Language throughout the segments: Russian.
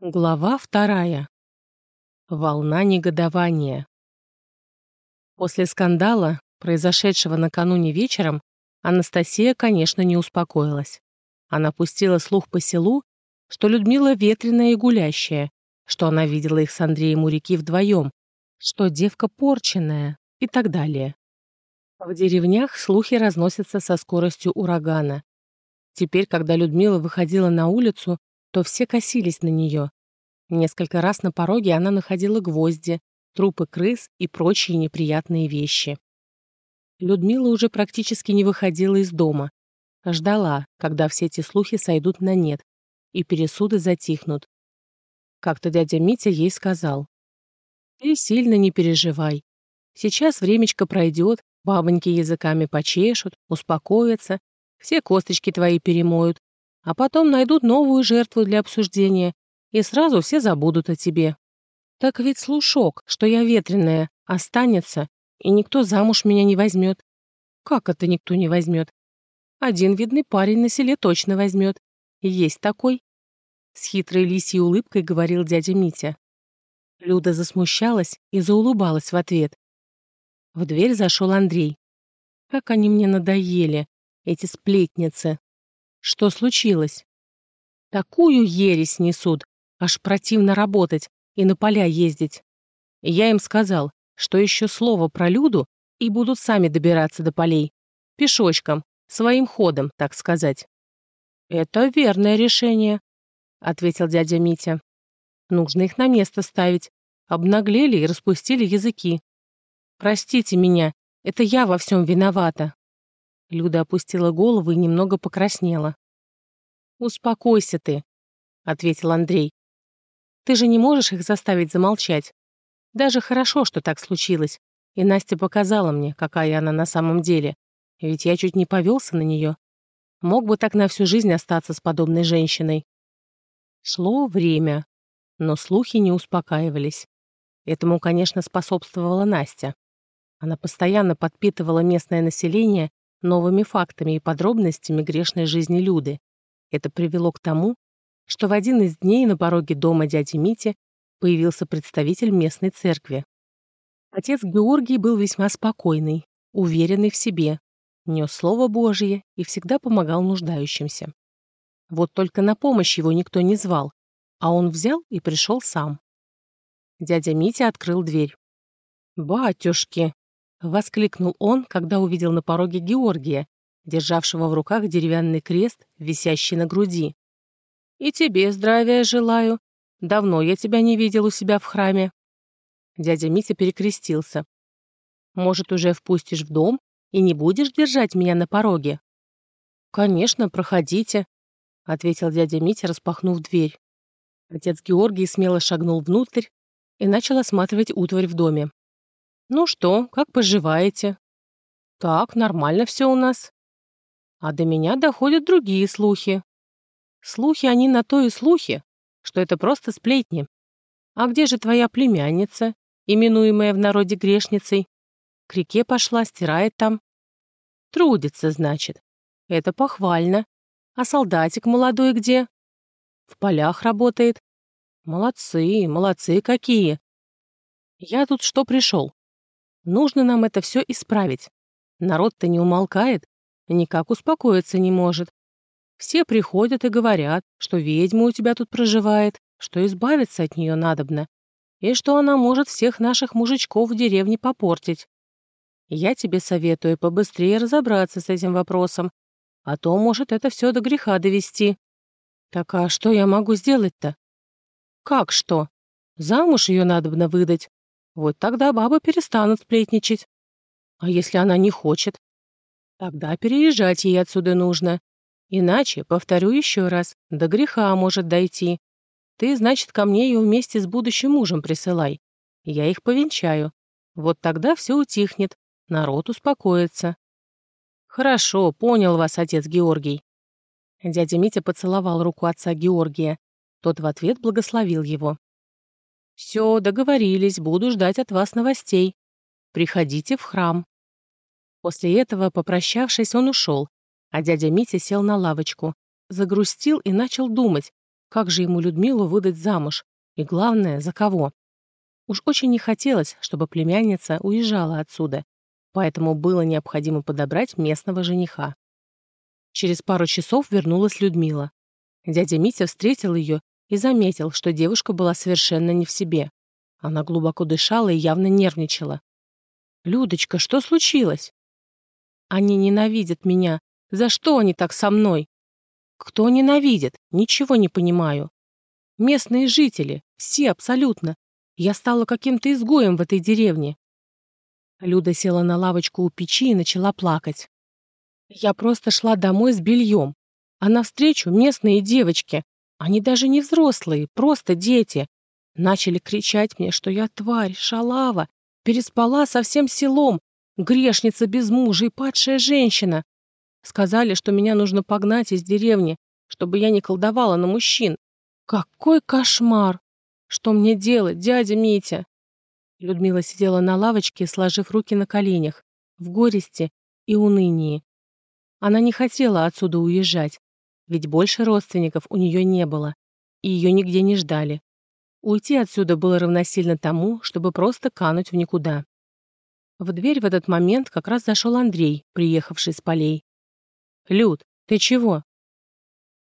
Глава вторая. Волна негодования. После скандала, произошедшего накануне вечером, Анастасия, конечно, не успокоилась. Она пустила слух по селу, что Людмила ветреная и гулящая, что она видела их с Андреем у реки вдвоем, что девка порченная и так далее. В деревнях слухи разносятся со скоростью урагана. Теперь, когда Людмила выходила на улицу, то все косились на нее. Несколько раз на пороге она находила гвозди, трупы крыс и прочие неприятные вещи. Людмила уже практически не выходила из дома. Ждала, когда все эти слухи сойдут на нет, и пересуды затихнут. Как-то дядя Митя ей сказал. «Ты сильно не переживай. Сейчас времечко пройдет, бабоньки языками почешут, успокоятся, все косточки твои перемоют, а потом найдут новую жертву для обсуждения, и сразу все забудут о тебе. Так ведь слушок, что я ветреная, останется, и никто замуж меня не возьмет. Как это никто не возьмет? Один видный парень на селе точно возьмет. Есть такой. С хитрой лисьей улыбкой говорил дядя Митя. Люда засмущалась и заулыбалась в ответ. В дверь зашел Андрей. Как они мне надоели, эти сплетницы. Что случилось? Такую ересь несут, аж противно работать и на поля ездить. Я им сказал, что еще слово про Люду, и будут сами добираться до полей. Пешочком, своим ходом, так сказать. «Это верное решение», — ответил дядя Митя. «Нужно их на место ставить. Обнаглели и распустили языки. Простите меня, это я во всем виновата». Люда опустила голову и немного покраснела. «Успокойся ты», — ответил Андрей. «Ты же не можешь их заставить замолчать. Даже хорошо, что так случилось, и Настя показала мне, какая она на самом деле, ведь я чуть не повелся на нее. Мог бы так на всю жизнь остаться с подобной женщиной». Шло время, но слухи не успокаивались. Этому, конечно, способствовала Настя. Она постоянно подпитывала местное население новыми фактами и подробностями грешной жизни Люды. Это привело к тому, что в один из дней на пороге дома дяди Мити появился представитель местной церкви. Отец Георгий был весьма спокойный, уверенный в себе, нес Слово Божье и всегда помогал нуждающимся. Вот только на помощь его никто не звал, а он взял и пришел сам. Дядя Митя открыл дверь. «Батюшки!» — воскликнул он, когда увидел на пороге Георгия, державшего в руках деревянный крест, висящий на груди. «И тебе здравия желаю. Давно я тебя не видел у себя в храме». Дядя Митя перекрестился. «Может, уже впустишь в дом и не будешь держать меня на пороге?» «Конечно, проходите», — ответил дядя Митя, распахнув дверь. Отец Георгий смело шагнул внутрь и начал осматривать утварь в доме. «Ну что, как поживаете?» «Так, нормально все у нас. А до меня доходят другие слухи. Слухи они на то и слухи, что это просто сплетни. А где же твоя племянница, именуемая в народе грешницей? К реке пошла, стирает там. Трудится, значит. Это похвально. А солдатик молодой где? В полях работает. Молодцы, молодцы какие. Я тут что пришел? Нужно нам это все исправить. Народ-то не умолкает, никак успокоиться не может. Все приходят и говорят, что ведьма у тебя тут проживает, что избавиться от нее надобно, и что она может всех наших мужичков в деревне попортить. Я тебе советую побыстрее разобраться с этим вопросом, а то может это все до греха довести. Так а что я могу сделать-то? Как что? Замуж ее надобно выдать. Вот тогда бабы перестанут сплетничать. А если она не хочет? Тогда переезжать ей отсюда нужно. Иначе, повторю еще раз, до греха может дойти. Ты, значит, ко мне ее вместе с будущим мужем присылай. Я их повенчаю. Вот тогда все утихнет, народ успокоится. Хорошо, понял вас, отец Георгий. Дядя Митя поцеловал руку отца Георгия. Тот в ответ благословил его. «Все, договорились, буду ждать от вас новостей. Приходите в храм». После этого, попрощавшись, он ушел, а дядя Митя сел на лавочку, загрустил и начал думать, как же ему Людмилу выдать замуж, и главное, за кого. Уж очень не хотелось, чтобы племянница уезжала отсюда, поэтому было необходимо подобрать местного жениха. Через пару часов вернулась Людмила. Дядя Митя встретил ее и заметил, что девушка была совершенно не в себе. Она глубоко дышала и явно нервничала. «Людочка, что случилось?» «Они ненавидят меня. За что они так со мной?» «Кто ненавидит? Ничего не понимаю. Местные жители, все абсолютно. Я стала каким-то изгоем в этой деревне». Люда села на лавочку у печи и начала плакать. Я просто шла домой с бельем, а навстречу местные девочки. Они даже не взрослые, просто дети. Начали кричать мне, что я тварь, шалава, переспала со всем селом, грешница без мужа и падшая женщина. Сказали, что меня нужно погнать из деревни, чтобы я не колдовала на мужчин. Какой кошмар! Что мне делать, дядя Митя? Людмила сидела на лавочке, сложив руки на коленях, в горести и унынии. Она не хотела отсюда уезжать, ведь больше родственников у нее не было, и ее нигде не ждали. Уйти отсюда было равносильно тому, чтобы просто кануть в никуда. В дверь в этот момент как раз зашел Андрей, приехавший с полей. «Люд, ты чего?»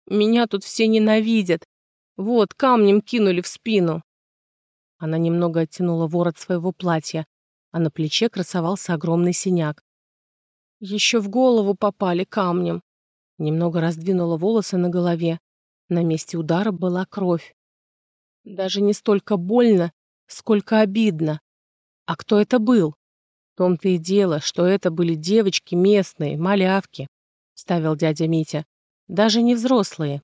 «Меня тут все ненавидят. Вот, камнем кинули в спину». Она немного оттянула ворот своего платья, а на плече красовался огромный синяк. Еще в голову попали камнем. Немного раздвинула волосы на голове. На месте удара была кровь. Даже не столько больно, сколько обидно. А кто это был? В том-то и дело, что это были девочки местные, малявки, ставил дядя Митя. Даже не взрослые.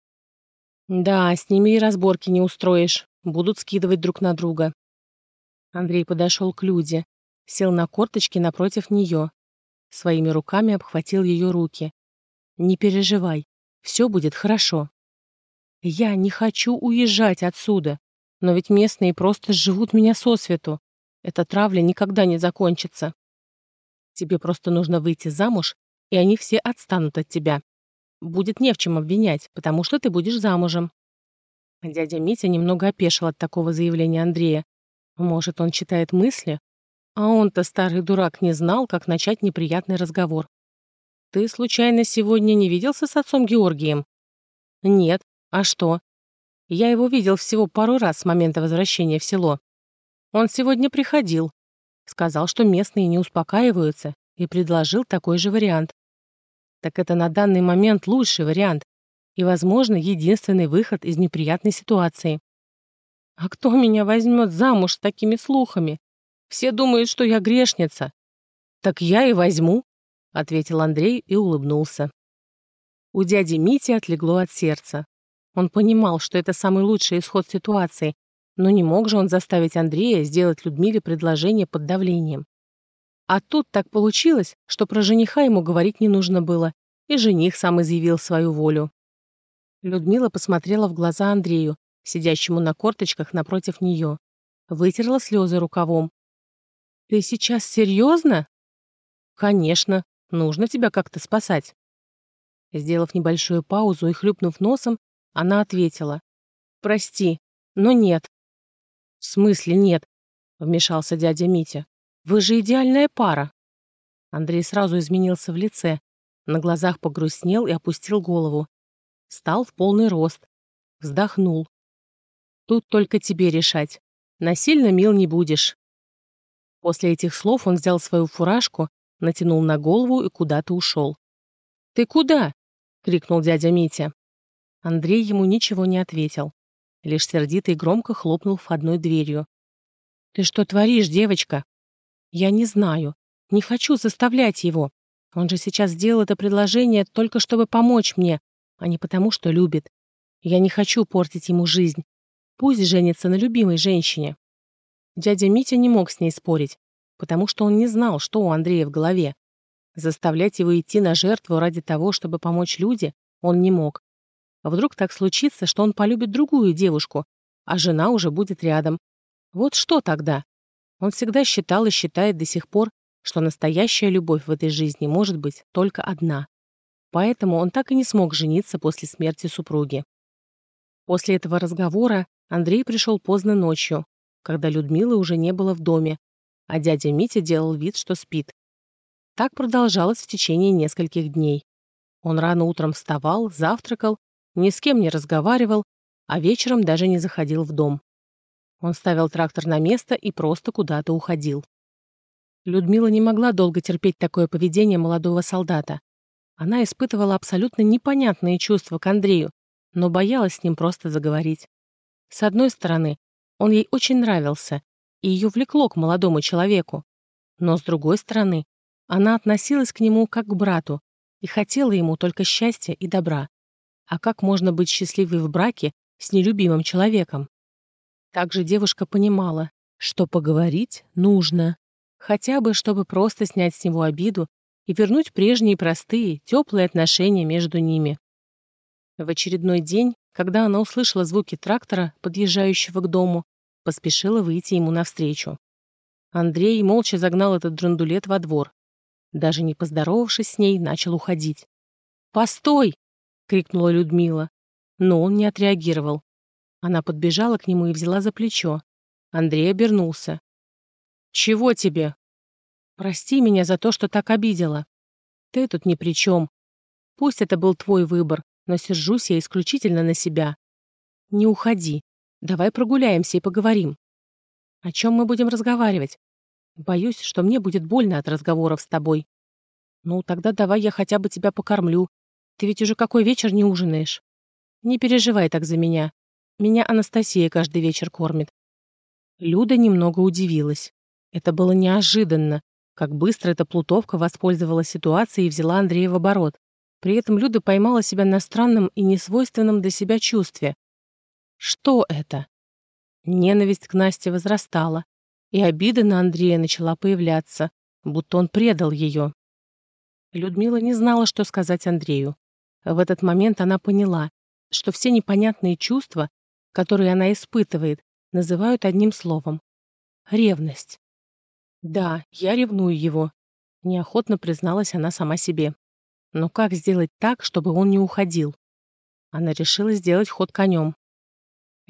Да, с ними и разборки не устроишь. Будут скидывать друг на друга. Андрей подошел к Люде, сел на корточки напротив нее, Своими руками обхватил ее руки. «Не переживай, все будет хорошо». «Я не хочу уезжать отсюда, но ведь местные просто живут меня сосвету. Эта травля никогда не закончится. Тебе просто нужно выйти замуж, и они все отстанут от тебя. Будет не в чем обвинять, потому что ты будешь замужем». Дядя Митя немного опешил от такого заявления Андрея. Может, он читает мысли? А он-то, старый дурак, не знал, как начать неприятный разговор. «Ты, случайно, сегодня не виделся с отцом Георгием?» «Нет. А что?» «Я его видел всего пару раз с момента возвращения в село. Он сегодня приходил. Сказал, что местные не успокаиваются, и предложил такой же вариант. Так это на данный момент лучший вариант и, возможно, единственный выход из неприятной ситуации. А кто меня возьмет замуж с такими слухами? Все думают, что я грешница. Так я и возьму, ответил Андрей и улыбнулся. У дяди Мити отлегло от сердца. Он понимал, что это самый лучший исход ситуации, но не мог же он заставить Андрея сделать Людмиле предложение под давлением. А тут так получилось, что про жениха ему говорить не нужно было, и жених сам изъявил свою волю. Людмила посмотрела в глаза Андрею, сидящему на корточках напротив нее, вытерла слезы рукавом «Ты сейчас серьезно?» «Конечно, нужно тебя как-то спасать». Сделав небольшую паузу и хлюпнув носом, она ответила. «Прости, но нет». «В смысле нет?» — вмешался дядя Митя. «Вы же идеальная пара». Андрей сразу изменился в лице, на глазах погрустнел и опустил голову. Стал в полный рост. Вздохнул. «Тут только тебе решать. Насильно мил не будешь. После этих слов он взял свою фуражку, натянул на голову и куда-то ушел. «Ты куда?» — крикнул дядя Митя. Андрей ему ничего не ответил. Лишь сердито и громко хлопнул входной дверью. «Ты что творишь, девочка?» «Я не знаю. Не хочу заставлять его. Он же сейчас сделал это предложение только чтобы помочь мне, а не потому, что любит. Я не хочу портить ему жизнь. Пусть женится на любимой женщине». Дядя Митя не мог с ней спорить, потому что он не знал, что у Андрея в голове. Заставлять его идти на жертву ради того, чтобы помочь люди, он не мог. А вдруг так случится, что он полюбит другую девушку, а жена уже будет рядом. Вот что тогда? Он всегда считал и считает до сих пор, что настоящая любовь в этой жизни может быть только одна. Поэтому он так и не смог жениться после смерти супруги. После этого разговора Андрей пришел поздно ночью, когда Людмилы уже не было в доме, а дядя Митя делал вид, что спит. Так продолжалось в течение нескольких дней. Он рано утром вставал, завтракал, ни с кем не разговаривал, а вечером даже не заходил в дом. Он ставил трактор на место и просто куда-то уходил. Людмила не могла долго терпеть такое поведение молодого солдата. Она испытывала абсолютно непонятные чувства к Андрею, но боялась с ним просто заговорить. С одной стороны, он ей очень нравился, и ее влекло к молодому человеку. Но с другой стороны, она относилась к нему как к брату и хотела ему только счастья и добра. А как можно быть счастливой в браке с нелюбимым человеком? Также девушка понимала, что поговорить нужно, хотя бы чтобы просто снять с него обиду и вернуть прежние простые, теплые отношения между ними. В очередной день, когда она услышала звуки трактора, подъезжающего к дому, поспешила выйти ему навстречу. Андрей молча загнал этот драндулет во двор. Даже не поздоровавшись с ней, начал уходить. «Постой!» — крикнула Людмила. Но он не отреагировал. Она подбежала к нему и взяла за плечо. Андрей обернулся. «Чего тебе?» «Прости меня за то, что так обидела. Ты тут ни при чем. Пусть это был твой выбор, но сержусь я исключительно на себя. Не уходи. Давай прогуляемся и поговорим. О чем мы будем разговаривать? Боюсь, что мне будет больно от разговоров с тобой. Ну, тогда давай я хотя бы тебя покормлю. Ты ведь уже какой вечер не ужинаешь. Не переживай так за меня. Меня Анастасия каждый вечер кормит. Люда немного удивилась. Это было неожиданно, как быстро эта плутовка воспользовалась ситуацией и взяла Андрея в оборот. При этом Люда поймала себя на странном и несвойственном для себя чувстве. Что это? Ненависть к Насте возрастала, и обида на Андрея начала появляться, будто он предал ее. Людмила не знала, что сказать Андрею. В этот момент она поняла, что все непонятные чувства, которые она испытывает, называют одним словом — ревность. «Да, я ревную его», — неохотно призналась она сама себе. «Но как сделать так, чтобы он не уходил?» Она решила сделать ход конем.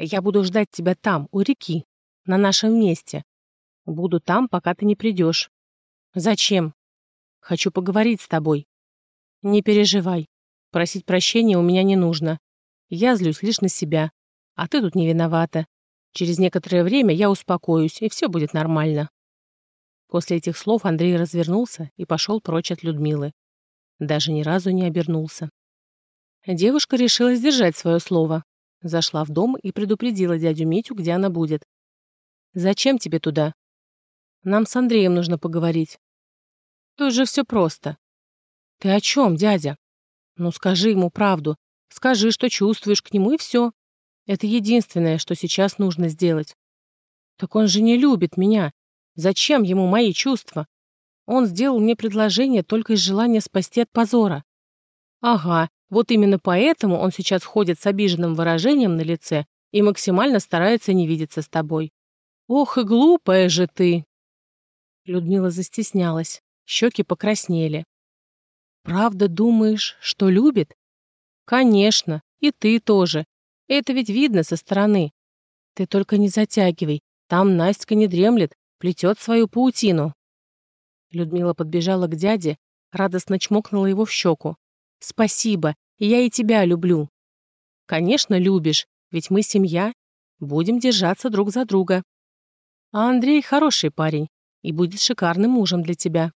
Я буду ждать тебя там, у реки, на нашем месте. Буду там, пока ты не придешь. Зачем? Хочу поговорить с тобой. Не переживай. Просить прощения у меня не нужно. Я злюсь лишь на себя. А ты тут не виновата. Через некоторое время я успокоюсь, и все будет нормально. После этих слов Андрей развернулся и пошел прочь от Людмилы. Даже ни разу не обернулся. Девушка решила сдержать свое слово, Зашла в дом и предупредила дядю Митю, где она будет. «Зачем тебе туда?» «Нам с Андреем нужно поговорить». «Тут же все просто». «Ты о чем, дядя?» «Ну, скажи ему правду. Скажи, что чувствуешь к нему, и все. Это единственное, что сейчас нужно сделать». «Так он же не любит меня. Зачем ему мои чувства? Он сделал мне предложение только из желания спасти от позора». «Ага, вот именно поэтому он сейчас ходит с обиженным выражением на лице и максимально старается не видеться с тобой. Ох и глупая же ты!» Людмила застеснялась, щеки покраснели. «Правда думаешь, что любит?» «Конечно, и ты тоже. Это ведь видно со стороны. Ты только не затягивай, там Настя не дремлет, плетет свою паутину». Людмила подбежала к дяде, радостно чмокнула его в щеку. «Спасибо, я и тебя люблю». «Конечно, любишь, ведь мы семья. Будем держаться друг за друга. А Андрей хороший парень и будет шикарным мужем для тебя».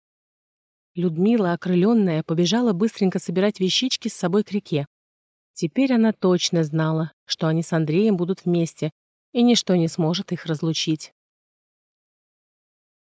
Людмила, окрыленная, побежала быстренько собирать вещички с собой к реке. Теперь она точно знала, что они с Андреем будут вместе, и ничто не сможет их разлучить.